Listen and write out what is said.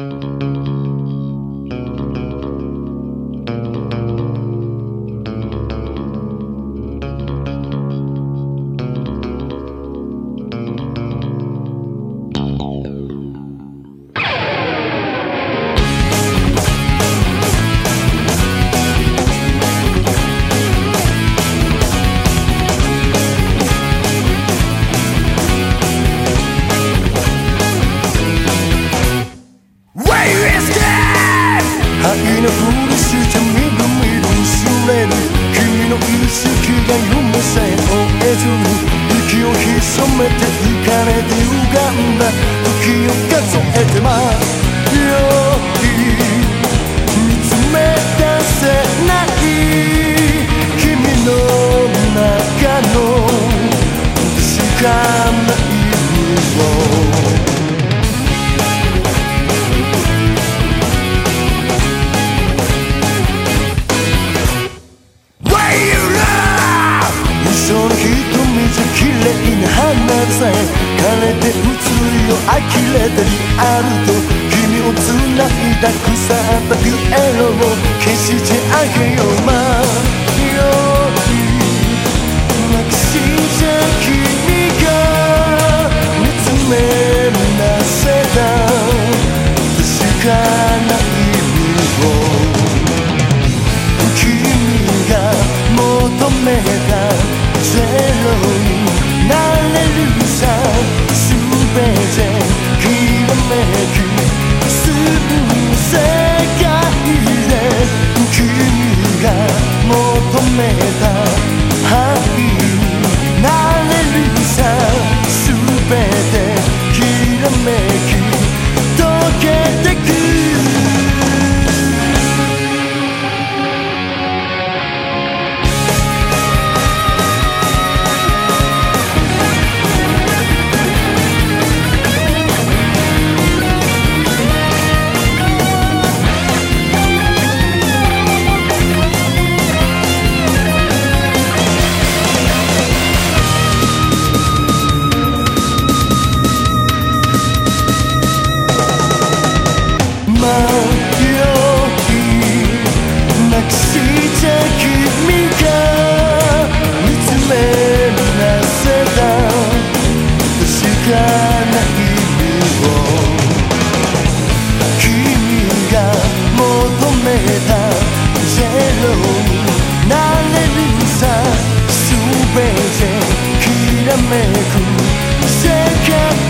愛のふりしてみるみる薄れる君の意識が夢さえ追えずに息を潜めて浮かれて歪じゃ綺麗な花さえ枯れて移りを呆れてにあると君を繋いだ腐ったピエロを消してあげようまめく。世界